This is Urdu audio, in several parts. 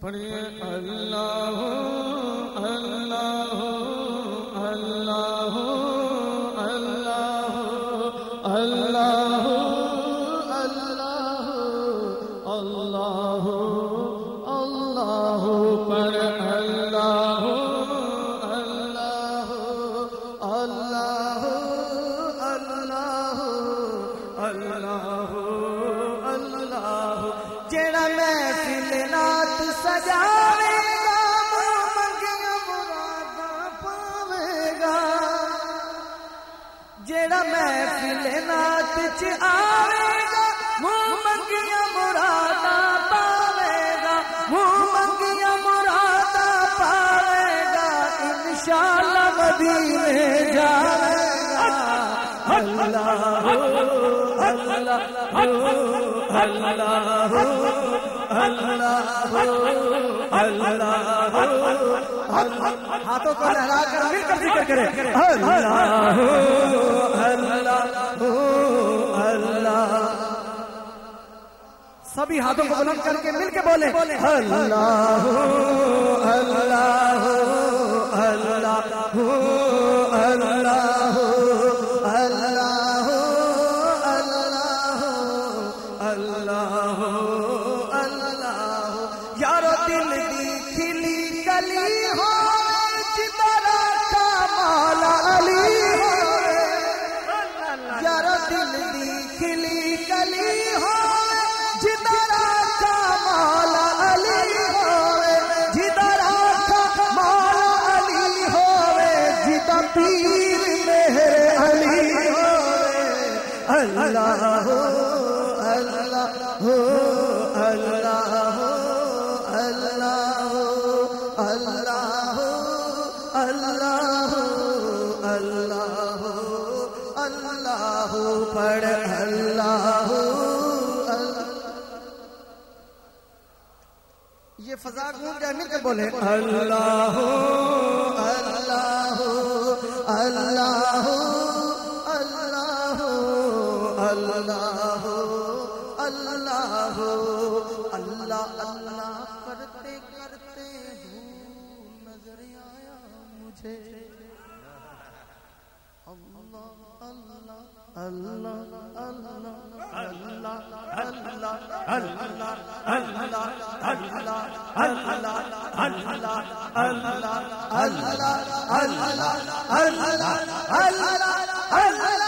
پڑھیے اللہ اللہ اللہ اللہ اللہ اللہ اللہ اللہ پر محفل نات چ آوے گا منہ منگیاں مرادا پاوے گا منہ منگیاں مرادا پاوے گا انشاءاللہ مدینے جاوے گا اللہ اللہ اللہ اللہ ہاتھوں کو لہرا کر مل کر ذکر کرے اللہ اللہ اللہ سبھی ہاتھوں کو بلند کر کے مل کے بولے اللہ اللہ اللہ اللہ ہو اللہ ہو اللہ ہو اللہ ہو اللہ ہو اللہ ہو اللہ ہو اللہ ہو پڑھ اللہ ہو یہ فضا گھوم جائے مل کر بولے اللہ ہو اللہ ہو اللہ نظر آیا مجھے اللہ اللہ اللہ اللہ اللہ اللہ اللہ اللہ اللہ اللہ اللہ اللہ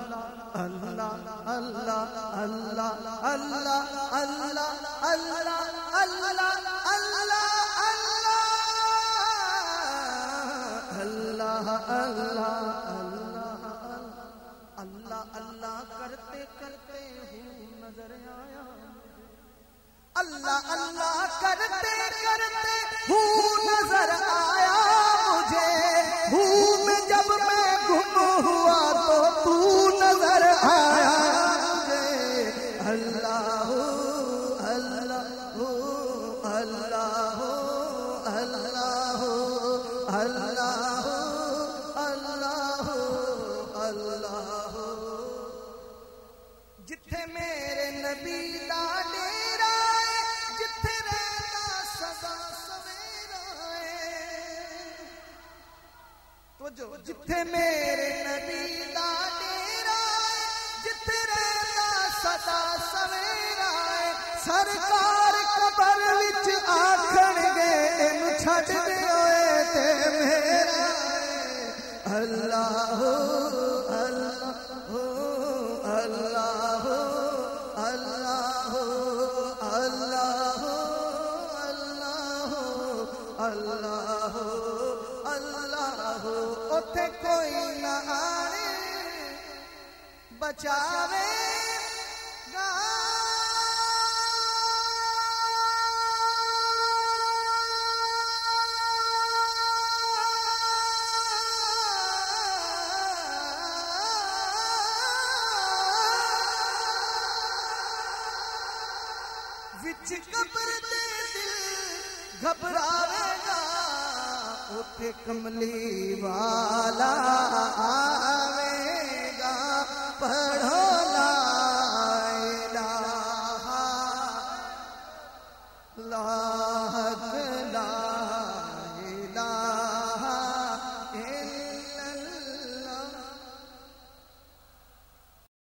اللہ اللہ اللہ اللہ اللہ کرتے کرتے ہوں نظر آیا اللہ اللہ کرتے کرتے جتھے میرے نبی دا ڈیرا ہے، جتھے رہتا سدا سویرا ہے۔ توجہ، جتھے میرے نبی دا ڈیرا ہے، جتھے رہتا سدا سویرا ہے۔ سرکار قبر وچ آکھن گے اینو چھڈ دیو اے تے میرا اللہ ہو اللہ اللہ اللہ اتے کوئی نہ آنے بچاوے گا وچ قبر گھبراوے اٹھ کملی والا آوے گا پڑھو لا لا